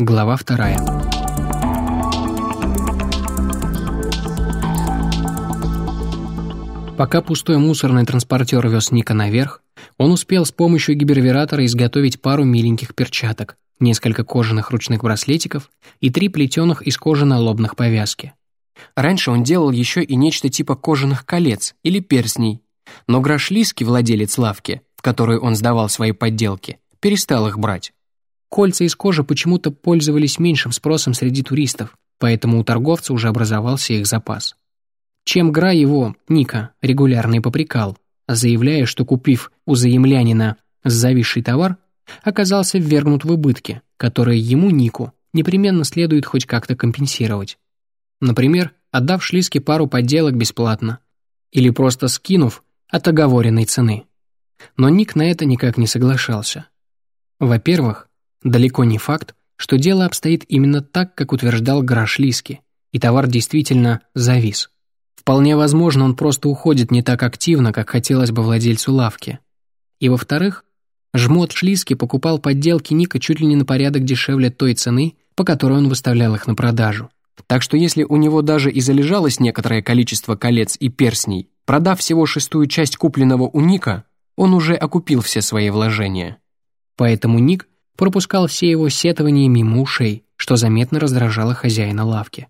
Глава вторая. Пока пустой мусорный транспортер вез Ника наверх, он успел с помощью гипервератора изготовить пару миленьких перчаток, несколько кожаных ручных браслетиков и три плетеных из кожи налобных повязки. Раньше он делал еще и нечто типа кожаных колец или перстней, но Грашлиский, владелец лавки, в которую он сдавал свои подделки, перестал их брать. Кольца из кожи почему-то пользовались меньшим спросом среди туристов, поэтому у торговца уже образовался их запас. Чем Гра его, Ника, регулярно и попрекал, заявляя, что купив у заемлянина зависший товар, оказался ввергнут в убытки, которые ему, Нику, непременно следует хоть как-то компенсировать. Например, отдав Шлиске пару подделок бесплатно, или просто скинув от оговоренной цены. Но Ник на это никак не соглашался. Во-первых, далеко не факт, что дело обстоит именно так, как утверждал Граш Лиски, и товар действительно завис. Вполне возможно, он просто уходит не так активно, как хотелось бы владельцу лавки. И во-вторых, жмот Шлиски покупал подделки Ника чуть ли не на порядок дешевле той цены, по которой он выставлял их на продажу. Так что если у него даже и залежалось некоторое количество колец и перстней, продав всего шестую часть купленного у Ника, он уже окупил все свои вложения. Поэтому Ник пропускал все его сетования мимо ушей, что заметно раздражало хозяина лавки.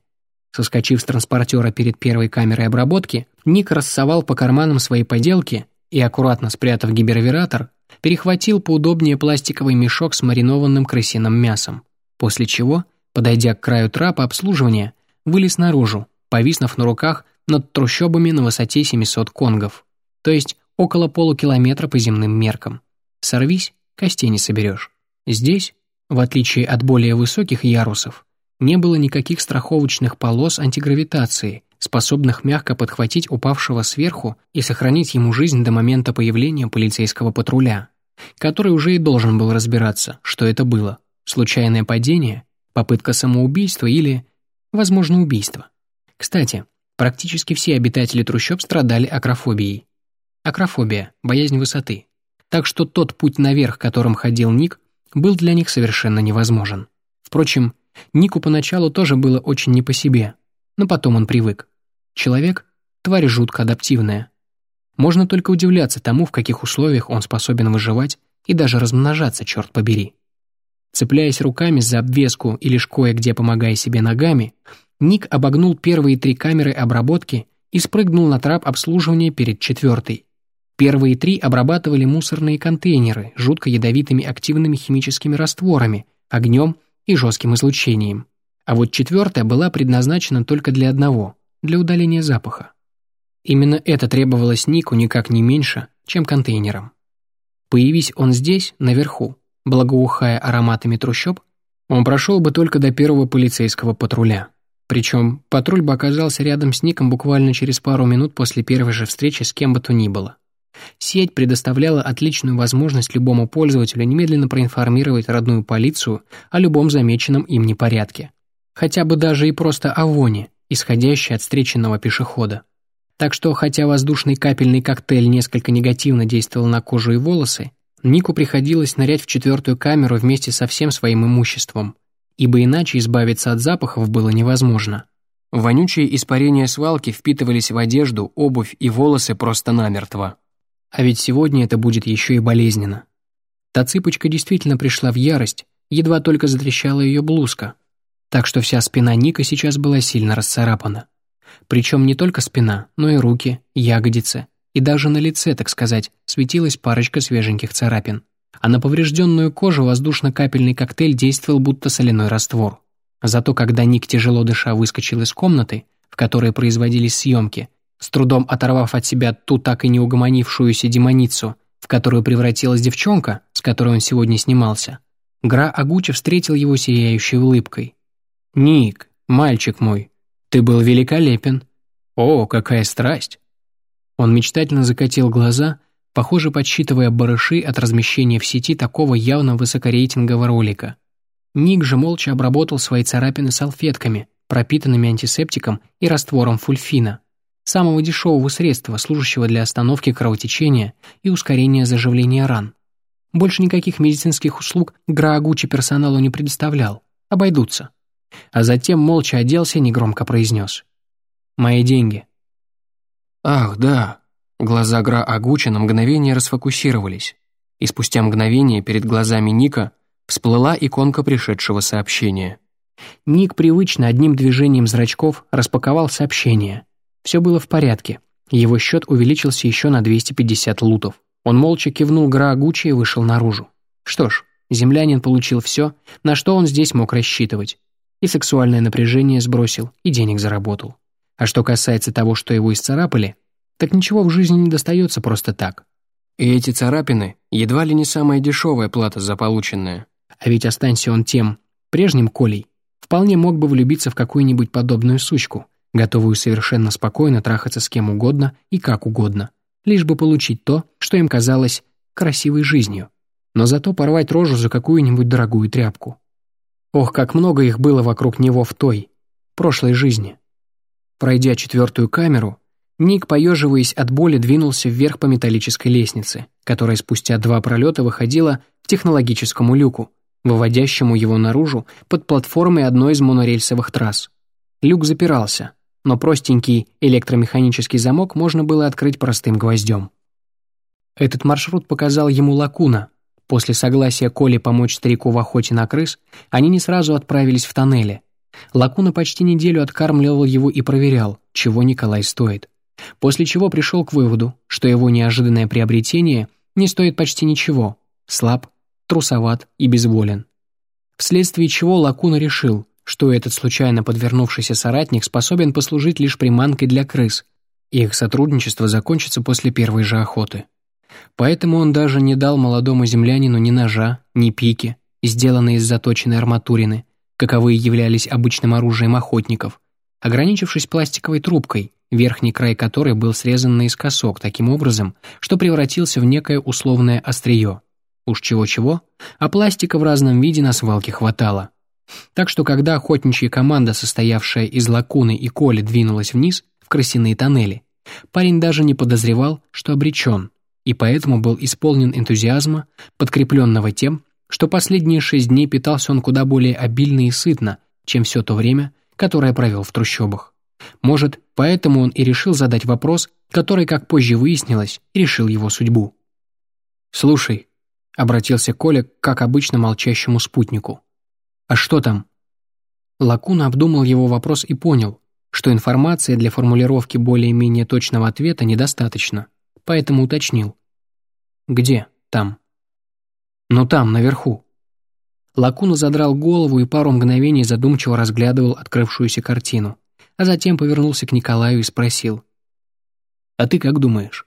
Соскочив с транспортера перед первой камерой обработки, Ник рассовал по карманам свои поделки и, аккуратно спрятав гипервератор, перехватил поудобнее пластиковый мешок с маринованным крысиным мясом, после чего, подойдя к краю трапа обслуживания, вылез наружу, повиснув на руках над трущобами на высоте 700 конгов, то есть около полукилометра по земным меркам. Сорвись, костей не соберешь. Здесь, в отличие от более высоких ярусов, не было никаких страховочных полос антигравитации, способных мягко подхватить упавшего сверху и сохранить ему жизнь до момента появления полицейского патруля, который уже и должен был разбираться, что это было – случайное падение, попытка самоубийства или, возможно, убийство. Кстати, практически все обитатели трущоб страдали акрофобией. Акрофобия – боязнь высоты. Так что тот путь наверх, которым ходил Ник, был для них совершенно невозможен. Впрочем, Нику поначалу тоже было очень не по себе, но потом он привык. Человек — тварь жутко адаптивная. Можно только удивляться тому, в каких условиях он способен выживать и даже размножаться, черт побери. Цепляясь руками за обвеску и лишь кое-где помогая себе ногами, Ник обогнул первые три камеры обработки и спрыгнул на трап обслуживания перед четвертой. Первые три обрабатывали мусорные контейнеры жутко ядовитыми активными химическими растворами, огнем и жестким излучением. А вот четвертая была предназначена только для одного – для удаления запаха. Именно это требовалось Нику никак не меньше, чем контейнерам. Появись он здесь, наверху, благоухая ароматами трущоб, он прошел бы только до первого полицейского патруля. Причем патруль бы оказался рядом с Ником буквально через пару минут после первой же встречи с кем бы то ни было. Сеть предоставляла отличную возможность любому пользователю немедленно проинформировать родную полицию о любом замеченном им непорядке. Хотя бы даже и просто о воне, исходящей от встреченного пешехода. Так что, хотя воздушный капельный коктейль несколько негативно действовал на кожу и волосы, Нику приходилось нырять в четвертую камеру вместе со всем своим имуществом, ибо иначе избавиться от запахов было невозможно. Вонючие испарения свалки впитывались в одежду, обувь и волосы просто намертво. А ведь сегодня это будет еще и болезненно. Та цыпочка действительно пришла в ярость, едва только затрещала ее блузка. Так что вся спина Ника сейчас была сильно расцарапана. Причем не только спина, но и руки, ягодицы. И даже на лице, так сказать, светилась парочка свеженьких царапин. А на поврежденную кожу воздушно-капельный коктейль действовал будто соляной раствор. Зато когда Ник, тяжело дыша, выскочил из комнаты, в которой производились съемки, с трудом оторвав от себя ту так и не угомонившуюся демоницу, в которую превратилась девчонка, с которой он сегодня снимался, Гра Агуча встретил его сияющей улыбкой. «Ник, мальчик мой, ты был великолепен. О, какая страсть!» Он мечтательно закатил глаза, похоже, подсчитывая барыши от размещения в сети такого явно высокорейтингового ролика. Ник же молча обработал свои царапины салфетками, пропитанными антисептиком и раствором фульфина, самого дешевого средства, служащего для остановки кровотечения и ускорения заживления ран. Больше никаких медицинских услуг Граагучи персоналу не предоставлял, Обойдутся. А затем молча оделся и негромко произнес. «Мои деньги». «Ах, да». Глаза Гра Агуча на мгновение расфокусировались, и спустя мгновение перед глазами Ника всплыла иконка пришедшего сообщения. Ник привычно одним движением зрачков распаковал сообщение. Все было в порядке. Его счет увеличился еще на 250 лутов. Он молча кивнул Гра Гуччи и вышел наружу. Что ж, землянин получил все, на что он здесь мог рассчитывать. И сексуальное напряжение сбросил, и денег заработал. А что касается того, что его исцарапали, так ничего в жизни не достается просто так. И эти царапины едва ли не самая дешевая плата за полученное. А ведь останься он тем, прежним Колей, вполне мог бы влюбиться в какую-нибудь подобную сучку, готовую совершенно спокойно трахаться с кем угодно и как угодно, лишь бы получить то, что им казалось красивой жизнью, но зато порвать рожу за какую-нибудь дорогую тряпку. Ох, как много их было вокруг него в той, прошлой жизни. Пройдя четвертую камеру, Ник, поеживаясь от боли, двинулся вверх по металлической лестнице, которая спустя два пролета выходила к технологическому люку, выводящему его наружу под платформой одной из монорельсовых трасс. Люк запирался, но простенький электромеханический замок можно было открыть простым гвоздем. Этот маршрут показал ему Лакуна. После согласия Коли помочь старику в охоте на крыс, они не сразу отправились в тоннели. Лакуна почти неделю откармливал его и проверял, чего Николай стоит после чего пришел к выводу, что его неожиданное приобретение не стоит почти ничего, слаб, трусоват и безволен. Вследствие чего Лакуна решил, что этот случайно подвернувшийся соратник способен послужить лишь приманкой для крыс, и их сотрудничество закончится после первой же охоты. Поэтому он даже не дал молодому землянину ни ножа, ни пики, сделанные из заточенной арматурины, каковые являлись обычным оружием охотников, ограничившись пластиковой трубкой, верхний край которой был срезан наискосок таким образом, что превратился в некое условное острие. Уж чего-чего, а пластика в разном виде на свалке хватало. Так что когда охотничья команда, состоявшая из Лакуны и Коли, двинулась вниз, в крысиные тоннели, парень даже не подозревал, что обречен, и поэтому был исполнен энтузиазма, подкрепленного тем, что последние шесть дней питался он куда более обильно и сытно, чем все то время, которое провел в трущобах. Может, поэтому он и решил задать вопрос, который, как позже выяснилось, решил его судьбу. «Слушай», — обратился Коля к, как обычно, молчащему спутнику. «А что там?» Лакуна обдумал его вопрос и понял, что информации для формулировки более-менее точного ответа недостаточно, поэтому уточнил. «Где там?» «Ну там, наверху». Лакуна задрал голову и пару мгновений задумчиво разглядывал открывшуюся картину а затем повернулся к Николаю и спросил. «А ты как думаешь?»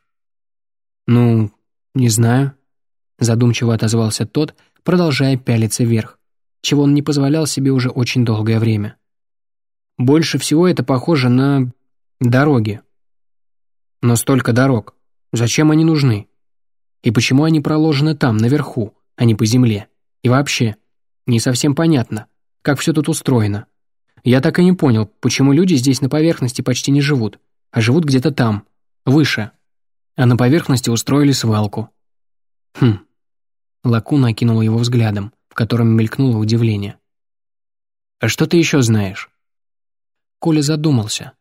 «Ну, не знаю», — задумчиво отозвался тот, продолжая пялиться вверх, чего он не позволял себе уже очень долгое время. «Больше всего это похоже на дороги. Но столько дорог. Зачем они нужны? И почему они проложены там, наверху, а не по земле? И вообще, не совсем понятно, как все тут устроено. Я так и не понял, почему люди здесь на поверхности почти не живут, а живут где-то там, выше. А на поверхности устроили свалку. Хм. Лакуна окинула его взглядом, котором мелькнуло удивление. «А что ты еще знаешь?» Коля задумался.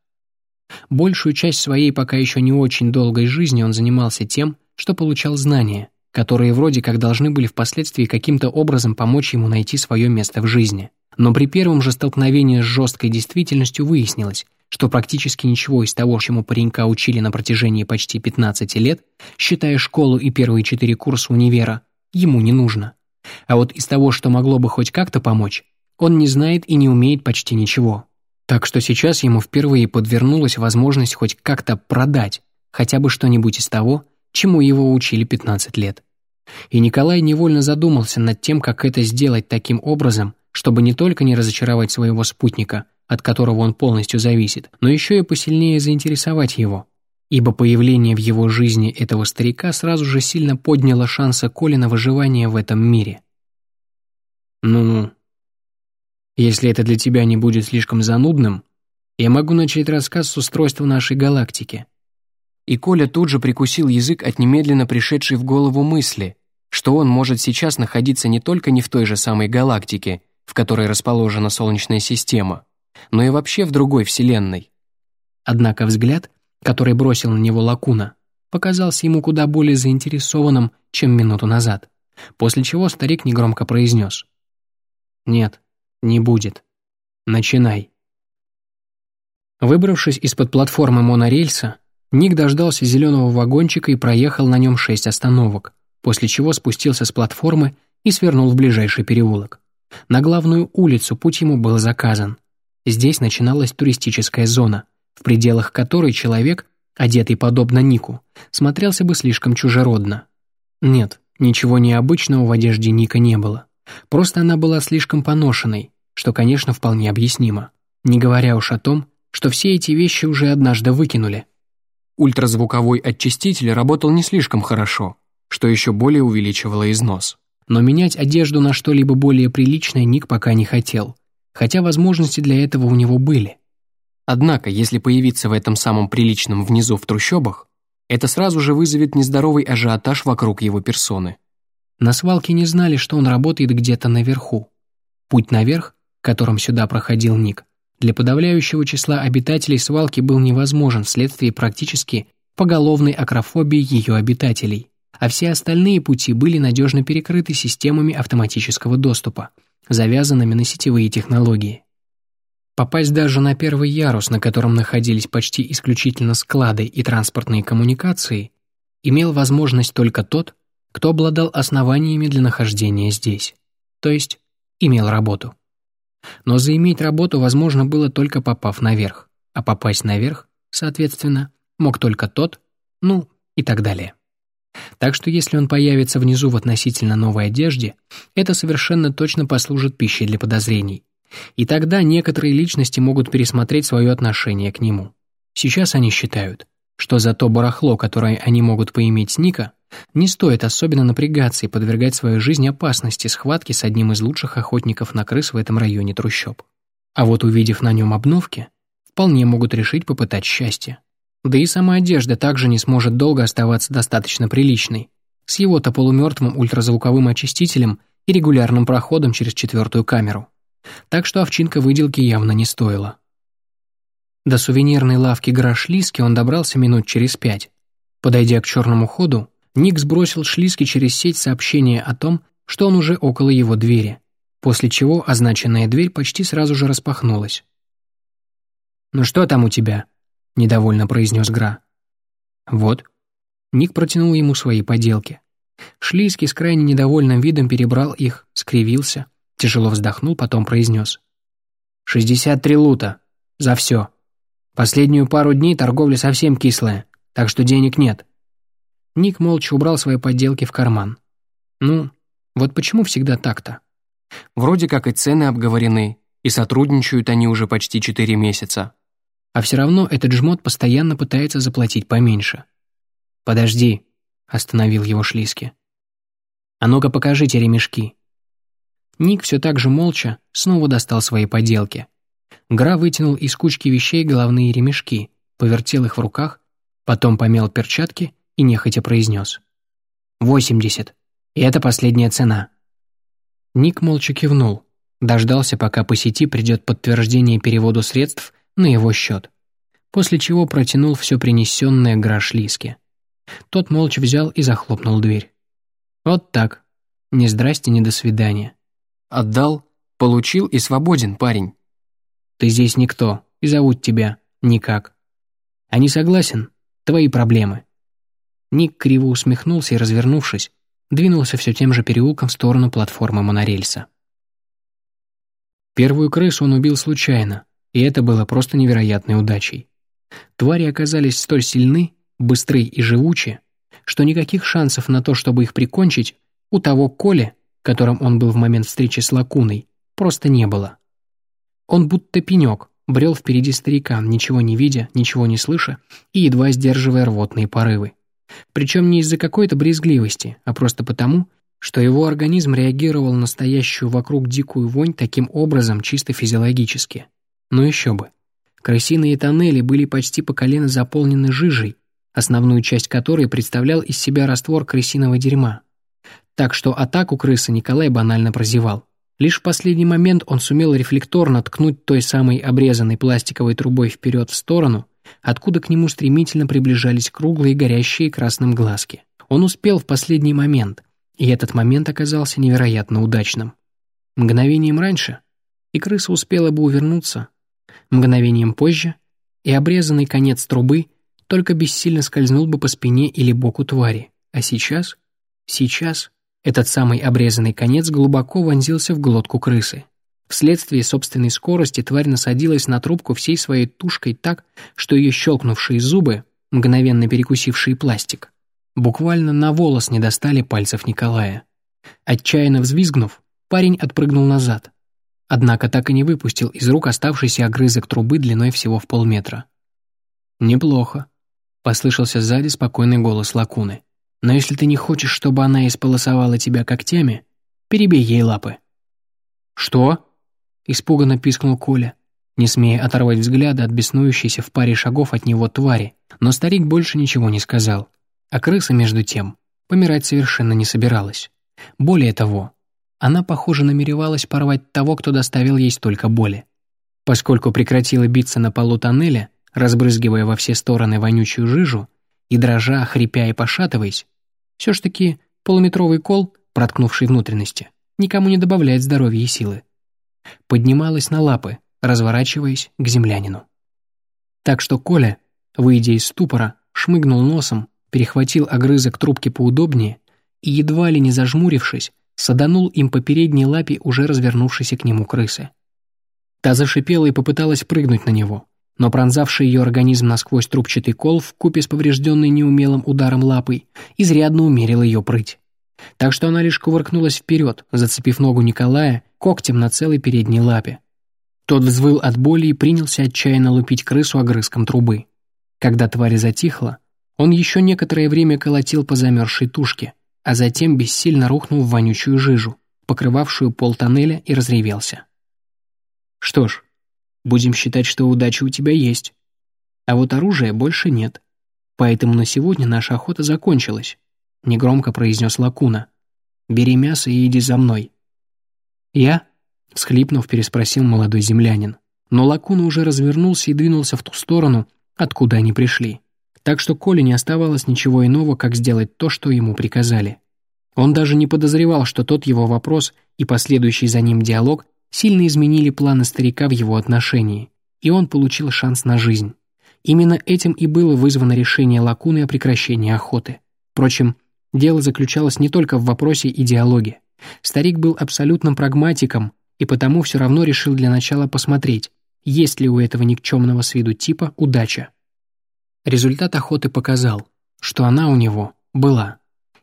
Большую часть своей пока еще не очень долгой жизни он занимался тем, что получал знания, которые вроде как должны были впоследствии каким-то образом помочь ему найти свое место в жизни. Но при первом же столкновении с жесткой действительностью выяснилось, что практически ничего из того, чему паренька учили на протяжении почти 15 лет, считая школу и первые четыре курса универа, ему не нужно. А вот из того, что могло бы хоть как-то помочь, он не знает и не умеет почти ничего. Так что сейчас ему впервые подвернулась возможность хоть как-то продать хотя бы что-нибудь из того, чему его учили 15 лет. И Николай невольно задумался над тем, как это сделать таким образом, чтобы не только не разочаровать своего спутника, от которого он полностью зависит, но еще и посильнее заинтересовать его. Ибо появление в его жизни этого старика сразу же сильно подняло шансы Коли на выживание в этом мире. «Ну, если это для тебя не будет слишком занудным, я могу начать рассказ с устройства нашей галактики». И Коля тут же прикусил язык от немедленно пришедшей в голову мысли, что он может сейчас находиться не только не в той же самой галактике, в которой расположена Солнечная система, но и вообще в другой Вселенной. Однако взгляд, который бросил на него Лакуна, показался ему куда более заинтересованным, чем минуту назад, после чего старик негромко произнес. «Нет, не будет. Начинай». Выбравшись из-под платформы монорельса, Ник дождался зеленого вагончика и проехал на нем шесть остановок, после чего спустился с платформы и свернул в ближайший переулок. На главную улицу путь ему был заказан. Здесь начиналась туристическая зона, в пределах которой человек, одетый подобно Нику, смотрелся бы слишком чужеродно. Нет, ничего необычного в одежде Ника не было. Просто она была слишком поношенной, что, конечно, вполне объяснимо. Не говоря уж о том, что все эти вещи уже однажды выкинули. Ультразвуковой очиститель работал не слишком хорошо, что еще более увеличивало износ. Но менять одежду на что-либо более приличное Ник пока не хотел, хотя возможности для этого у него были. Однако, если появиться в этом самом приличном внизу в трущобах, это сразу же вызовет нездоровый ажиотаж вокруг его персоны. На свалке не знали, что он работает где-то наверху. Путь наверх, которым сюда проходил Ник, для подавляющего числа обитателей свалки был невозможен вследствие практически поголовной акрофобии ее обитателей а все остальные пути были надежно перекрыты системами автоматического доступа, завязанными на сетевые технологии. Попасть даже на первый ярус, на котором находились почти исключительно склады и транспортные коммуникации, имел возможность только тот, кто обладал основаниями для нахождения здесь, то есть имел работу. Но заиметь работу возможно было только попав наверх, а попасть наверх, соответственно, мог только тот, ну и так далее. Так что если он появится внизу в относительно новой одежде, это совершенно точно послужит пищей для подозрений. И тогда некоторые личности могут пересмотреть свое отношение к нему. Сейчас они считают, что за то барахло, которое они могут поиметь с Ника, не стоит особенно напрягаться и подвергать свою жизнь опасности схватки с одним из лучших охотников на крыс в этом районе трущоб. А вот увидев на нем обновки, вполне могут решить попытать счастье. Да и сама одежда также не сможет долго оставаться достаточно приличной, с его-то полумертвым ультразвуковым очистителем и регулярным проходом через четвертую камеру. Так что овчинка выделки явно не стоила. До сувенирной лавки Грошлиски он добрался минут через пять. Подойдя к черному ходу, Ник сбросил Шлиски через сеть сообщение о том, что он уже около его двери, после чего означенная дверь почти сразу же распахнулась. «Ну что там у тебя?» — недовольно произнес Гра. «Вот». Ник протянул ему свои поделки. Шлийский с крайне недовольным видом перебрал их, скривился, тяжело вздохнул, потом произнес. «Шестьдесят три лута. За все. Последнюю пару дней торговля совсем кислая, так что денег нет». Ник молча убрал свои подделки в карман. «Ну, вот почему всегда так-то?» Вроде как и цены обговорены, и сотрудничают они уже почти четыре месяца. А все равно этот жмот постоянно пытается заплатить поменьше. «Подожди», — остановил его Шлиски. «А ну-ка покажите ремешки». Ник все так же молча снова достал свои поделки. Гра вытянул из кучки вещей головные ремешки, повертел их в руках, потом помял перчатки и нехотя произнес. «Восемьдесят. И это последняя цена». Ник молча кивнул, дождался, пока по сети придет подтверждение переводу средств на его счет, после чего протянул все принесенное Граш Лиске. Тот молча взял и захлопнул дверь. Вот так. Ни здрасте, ни до свидания. Отдал, получил и свободен, парень. Ты здесь никто, и зовут тебя никак. А не согласен? Твои проблемы. Ник криво усмехнулся и, развернувшись, двинулся все тем же переулком в сторону платформы монорельса. Первую крысу он убил случайно, и это было просто невероятной удачей. Твари оказались столь сильны, быстры и живучи, что никаких шансов на то, чтобы их прикончить, у того Коли, которым он был в момент встречи с Лакуной, просто не было. Он будто пенек, брел впереди старика, ничего не видя, ничего не слыша и едва сдерживая рвотные порывы. Причем не из-за какой-то брезгливости, а просто потому, что его организм реагировал на стоящую вокруг дикую вонь таким образом чисто физиологически. Но еще бы. Крысиные тоннели были почти по колено заполнены жижей, основную часть которой представлял из себя раствор крысиного дерьма. Так что атаку крысы Николай банально прозевал. Лишь в последний момент он сумел рефлекторно ткнуть той самой обрезанной пластиковой трубой вперед в сторону, откуда к нему стремительно приближались круглые горящие красным глазки. Он успел в последний момент, и этот момент оказался невероятно удачным. Мгновением раньше, и крыса успела бы увернуться, мгновением позже, и обрезанный конец трубы только бессильно скользнул бы по спине или боку твари. А сейчас, сейчас, этот самый обрезанный конец глубоко вонзился в глотку крысы. Вследствие собственной скорости тварь насадилась на трубку всей своей тушкой так, что ее щелкнувшие зубы, мгновенно перекусившие пластик, буквально на волос не достали пальцев Николая. Отчаянно взвизгнув, парень отпрыгнул назад. Однако так и не выпустил из рук оставшийся огрызок трубы длиной всего в полметра. «Неплохо», — послышался сзади спокойный голос Лакуны. «Но если ты не хочешь, чтобы она исполосовала тебя когтями, перебей ей лапы». «Что?» Испуганно пискнул Коля, не смея оторвать взгляда от беснующейся в паре шагов от него твари, но старик больше ничего не сказал. А крыса, между тем, помирать совершенно не собиралась. Более того, она, похоже, намеревалась порвать того, кто доставил ей столько боли. Поскольку прекратила биться на полу тоннеля, разбрызгивая во все стороны вонючую жижу, и дрожа, хрипя и пошатываясь, все ж таки полуметровый кол, проткнувший внутренности, никому не добавляет здоровья и силы поднималась на лапы, разворачиваясь к землянину. Так что Коля, выйдя из ступора, шмыгнул носом, перехватил огрызок трубки поудобнее и, едва ли не зажмурившись, саданул им по передней лапе уже развернувшейся к нему крысы. Та зашипела и попыталась прыгнуть на него, но пронзавший ее организм насквозь трубчатый кол в купе с поврежденной неумелым ударом лапой изрядно умерил ее прыть. Так что она лишь кувыркнулась вперед, зацепив ногу Николая когтем на целой передней лапе. Тот взвыл от боли и принялся отчаянно лупить крысу огрызком трубы. Когда тварь затихла, он еще некоторое время колотил по замерзшей тушке, а затем бессильно рухнул в вонючую жижу, покрывавшую пол тоннеля, и разревелся. «Что ж, будем считать, что удача у тебя есть. А вот оружия больше нет. Поэтому на сегодня наша охота закончилась», — негромко произнес Лакуна. «Бери мясо и иди за мной. «Я?» — всхлипнув, переспросил молодой землянин. Но Лакуна уже развернулся и двинулся в ту сторону, откуда они пришли. Так что Коле не оставалось ничего иного, как сделать то, что ему приказали. Он даже не подозревал, что тот его вопрос и последующий за ним диалог сильно изменили планы старика в его отношении, и он получил шанс на жизнь. Именно этим и было вызвано решение Лакуны о прекращении охоты. Впрочем, дело заключалось не только в вопросе идеологии. Старик был абсолютным прагматиком и потому все равно решил для начала посмотреть, есть ли у этого никчемного с виду типа удача. Результат охоты показал, что она у него была.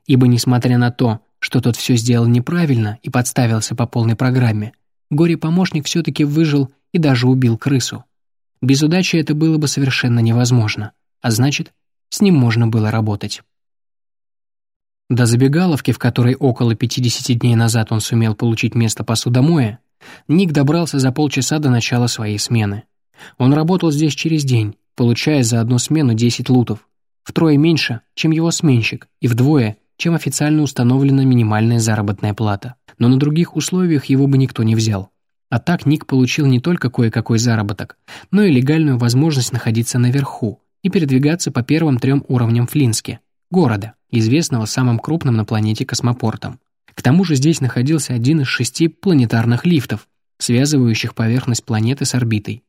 Ибо, несмотря на то, что тот все сделал неправильно и подставился по полной программе, горе-помощник все-таки выжил и даже убил крысу. Без удачи это было бы совершенно невозможно, а значит, с ним можно было работать. До забегаловки, в которой около 50 дней назад он сумел получить место посудомоя, Ник добрался за полчаса до начала своей смены. Он работал здесь через день, получая за одну смену 10 лутов, втрое меньше, чем его сменщик, и вдвое, чем официально установлена минимальная заработная плата. Но на других условиях его бы никто не взял. А так Ник получил не только кое-какой заработок, но и легальную возможность находиться наверху и передвигаться по первым трем уровням Флински, города известного самым крупным на планете космопортом. К тому же здесь находился один из шести планетарных лифтов, связывающих поверхность планеты с орбитой.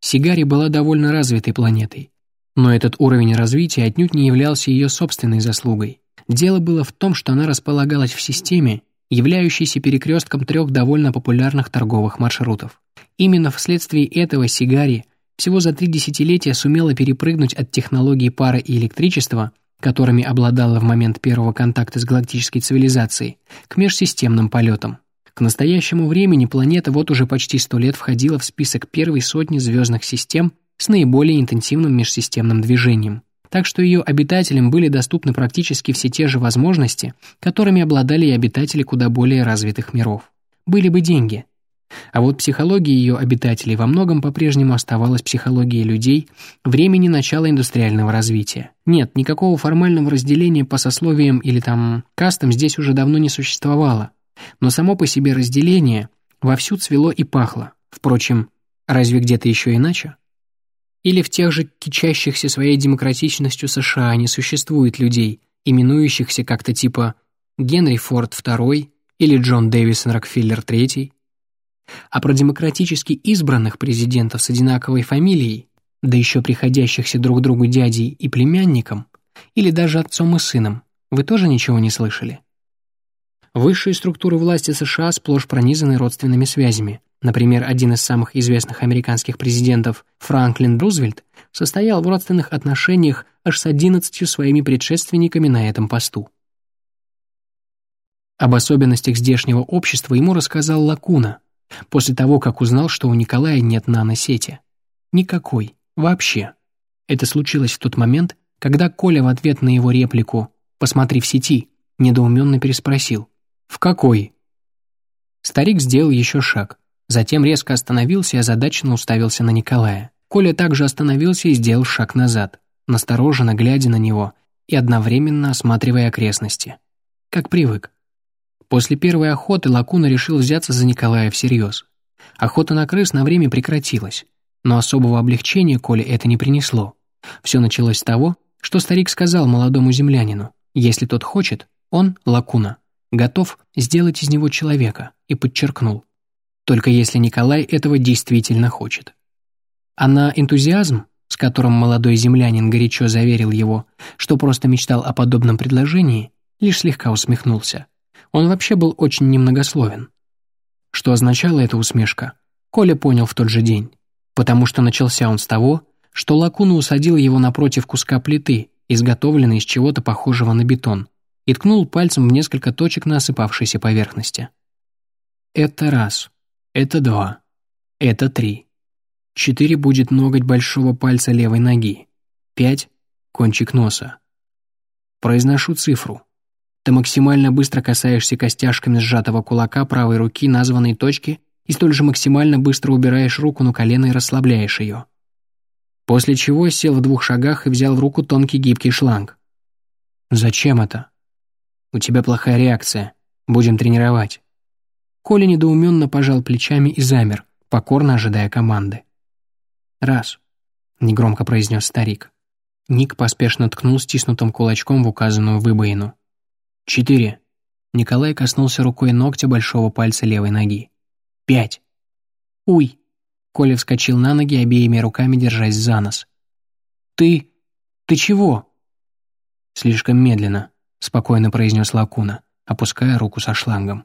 Сигари была довольно развитой планетой, но этот уровень развития отнюдь не являлся ее собственной заслугой. Дело было в том, что она располагалась в системе, являющейся перекрестком трех довольно популярных торговых маршрутов. Именно вследствие этого Сигари всего за три десятилетия сумела перепрыгнуть от технологии пара и электричества которыми обладала в момент первого контакта с галактической цивилизацией, к межсистемным полетам. К настоящему времени планета вот уже почти сто лет входила в список первой сотни звездных систем с наиболее интенсивным межсистемным движением. Так что ее обитателям были доступны практически все те же возможности, которыми обладали и обитатели куда более развитых миров. Были бы деньги, а вот психология ее обитателей во многом по-прежнему оставалась психологией людей времени начала индустриального развития. Нет, никакого формального разделения по сословиям или там кастам здесь уже давно не существовало. но само по себе разделение вовсю цвело и пахло. Впрочем, разве где-то еще иначе? Или в тех же кичащихся своей демократичностью США не существует людей, именующихся как-то типа Генри Форд II или Джон Дэвисон Рокфеллер III? А про демократически избранных президентов с одинаковой фамилией, да еще приходящихся друг другу дядей и племянником, или даже отцом и сыном, вы тоже ничего не слышали? Высшие структуры власти США сплошь пронизаны родственными связями. Например, один из самых известных американских президентов, Франклин Рузвельт, состоял в родственных отношениях аж с одиннадцатью своими предшественниками на этом посту. Об особенностях здешнего общества ему рассказал Лакуна, после того, как узнал, что у Николая нет наносети. Никакой. Вообще. Это случилось в тот момент, когда Коля в ответ на его реплику «посмотри в сети» недоуменно переспросил «В какой?» Старик сделал еще шаг, затем резко остановился и озадаченно уставился на Николая. Коля также остановился и сделал шаг назад, настороженно глядя на него и одновременно осматривая окрестности. Как привык. После первой охоты Лакуна решил взяться за Николая всерьез. Охота на крыс на время прекратилась, но особого облегчения Коле это не принесло. Все началось с того, что старик сказал молодому землянину, если тот хочет, он, Лакуна, готов сделать из него человека, и подчеркнул, только если Николай этого действительно хочет. А на энтузиазм, с которым молодой землянин горячо заверил его, что просто мечтал о подобном предложении, лишь слегка усмехнулся. Он вообще был очень немногословен. Что означала эта усмешка, Коля понял в тот же день, потому что начался он с того, что Лакуна усадил его напротив куска плиты, изготовленной из чего-то похожего на бетон, и ткнул пальцем в несколько точек на осыпавшейся поверхности. «Это раз, это два, это три. Четыре будет ноготь большого пальца левой ноги, пять — кончик носа. Произношу цифру. Ты максимально быстро касаешься костяшками сжатого кулака правой руки названной точки и столь же максимально быстро убираешь руку на колено и расслабляешь ее. После чего сел в двух шагах и взял в руку тонкий гибкий шланг. «Зачем это?» «У тебя плохая реакция. Будем тренировать». Коля недоуменно пожал плечами и замер, покорно ожидая команды. «Раз», — негромко произнес старик. Ник поспешно ткнул стиснутым кулачком в указанную выбоину. Четыре. Николай коснулся рукой ногтя большого пальца левой ноги. Пять. Уй. Коля вскочил на ноги, обеими руками держась за нос. «Ты... ты чего?» «Слишком медленно», — спокойно произнес Лакуна, опуская руку со шлангом.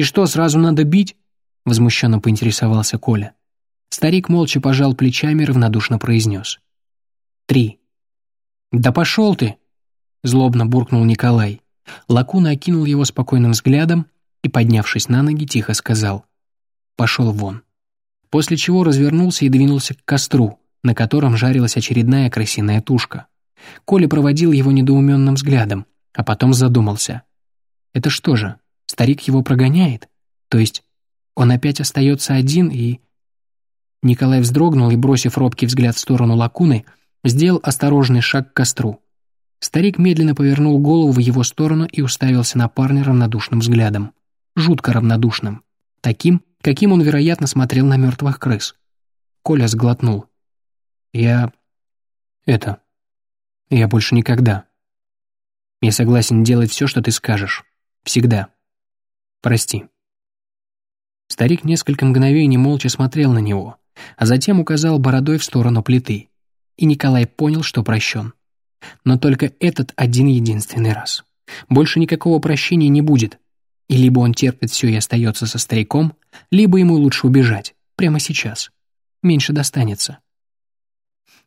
«И что, сразу надо бить?» — возмущенно поинтересовался Коля. Старик молча пожал плечами и равнодушно произнес. «Три». «Да пошел ты!» — злобно буркнул Николай. Лакуна окинул его спокойным взглядом и, поднявшись на ноги, тихо сказал «Пошел вон». После чего развернулся и двинулся к костру, на котором жарилась очередная крысиная тушка. Коля проводил его недоуменным взглядом, а потом задумался. «Это что же, старик его прогоняет? То есть он опять остается один и...» Николай вздрогнул и, бросив робкий взгляд в сторону лакуны, сделал осторожный шаг к костру. Старик медленно повернул голову в его сторону и уставился на парня равнодушным взглядом. Жутко равнодушным. Таким, каким он, вероятно, смотрел на мертвых крыс. Коля сглотнул. «Я... это... Я больше никогда. Я согласен делать все, что ты скажешь. Всегда. Прости». Старик несколько мгновений молча смотрел на него, а затем указал бородой в сторону плиты. И Николай понял, что прощен. Но только этот один единственный раз. Больше никакого прощения не будет. И либо он терпит все и остается со стариком, либо ему лучше убежать. Прямо сейчас. Меньше достанется.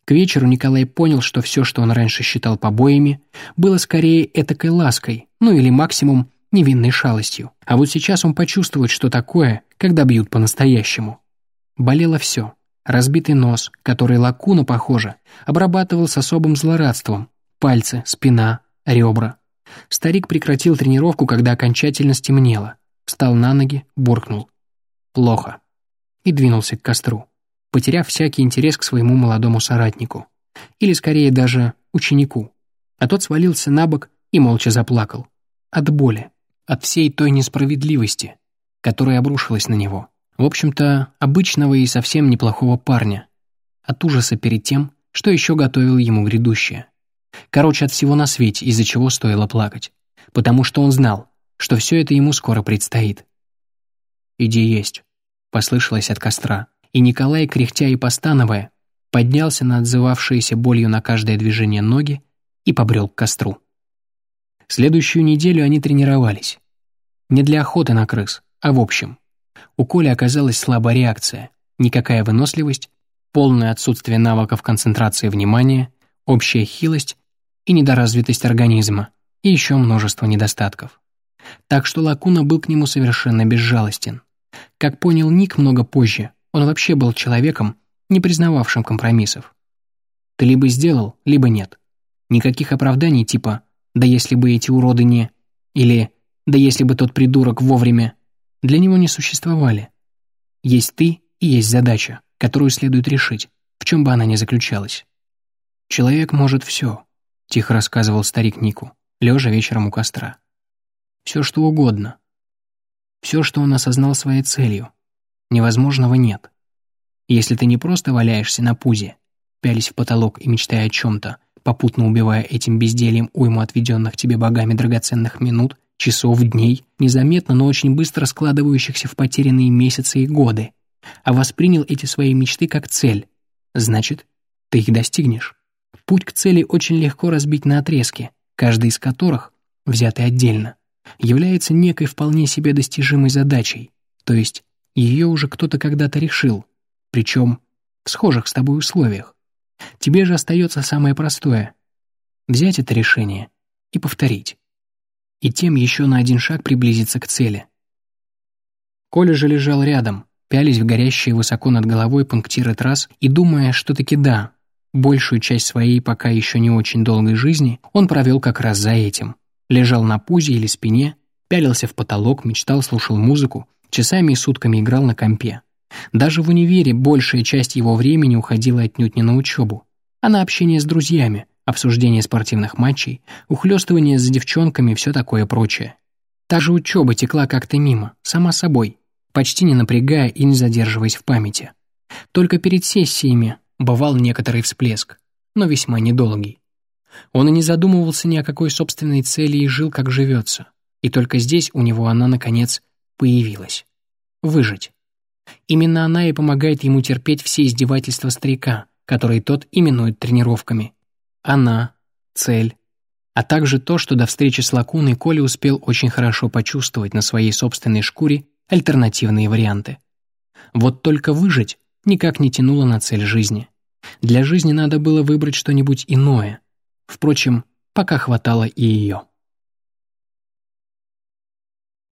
К вечеру Николай понял, что все, что он раньше считал побоями, было скорее этакой лаской, ну или максимум невинной шалостью. А вот сейчас он почувствует, что такое, когда бьют по-настоящему. Болело все. Разбитый нос, который лакуна, похоже, обрабатывал с особым злорадством. Пальцы, спина, ребра. Старик прекратил тренировку, когда окончательно стемнело. Встал на ноги, буркнул. Плохо. И двинулся к костру, потеряв всякий интерес к своему молодому соратнику. Или, скорее, даже ученику. А тот свалился на бок и молча заплакал. От боли. От всей той несправедливости, которая обрушилась на него. В общем-то, обычного и совсем неплохого парня. От ужаса перед тем, что еще готовил ему грядущее. Короче, от всего на свете, из-за чего стоило плакать. Потому что он знал, что все это ему скоро предстоит. «Иди есть», — послышалось от костра, и Николай, кряхтя и постановая, поднялся на отзывавшиеся болью на каждое движение ноги и побрел к костру. Следующую неделю они тренировались. Не для охоты на крыс, а в общем. У Коли оказалась слабая реакция, никакая выносливость, полное отсутствие навыков концентрации внимания, общая хилость и недоразвитость организма, и еще множество недостатков. Так что Лакуна был к нему совершенно безжалостен. Как понял Ник много позже, он вообще был человеком, не признававшим компромиссов. Ты либо сделал, либо нет. Никаких оправданий типа «да если бы эти уроды не…» или «да если бы тот придурок вовремя…» для него не существовали. Есть ты и есть задача, которую следует решить, в чем бы она ни заключалась. «Человек может все», — тихо рассказывал старик Нику, лежа вечером у костра. «Все, что угодно. Все, что он осознал своей целью. Невозможного нет. Если ты не просто валяешься на пузе, пялись в потолок и мечтая о чем-то, попутно убивая этим бездельем уйму отведенных тебе богами драгоценных минут, часов, дней, незаметно, но очень быстро складывающихся в потерянные месяцы и годы, а воспринял эти свои мечты как цель, значит, ты их достигнешь. Путь к цели очень легко разбить на отрезки, каждый из которых, взятый отдельно, является некой вполне себе достижимой задачей, то есть ее уже кто-то когда-то решил, причем в схожих с тобой условиях. Тебе же остается самое простое — взять это решение и повторить. И тем еще на один шаг приблизиться к цели. Коля же лежал рядом, пялись в горящие высоко над головой пунктиры трасс и думая, что таки да, большую часть своей пока еще не очень долгой жизни он провел как раз за этим. Лежал на пузе или спине, пялился в потолок, мечтал, слушал музыку, часами и сутками играл на компе. Даже в универе большая часть его времени уходила отнюдь не на учебу, а на общение с друзьями, обсуждение спортивных матчей, ухлёстывание за девчонками и все такое прочее. Та же учеба текла как-то мимо, сама собой, почти не напрягая и не задерживаясь в памяти. Только перед сессиями бывал некоторый всплеск, но весьма недолгий. Он и не задумывался ни о какой собственной цели и жил, как живется. И только здесь у него она, наконец, появилась. Выжить. Именно она и помогает ему терпеть все издевательства старика, которые тот именует тренировками. Она, цель, а также то, что до встречи с Лакуной Коля успел очень хорошо почувствовать на своей собственной шкуре альтернативные варианты. Вот только выжить никак не тянуло на цель жизни. Для жизни надо было выбрать что-нибудь иное. Впрочем, пока хватало и ее.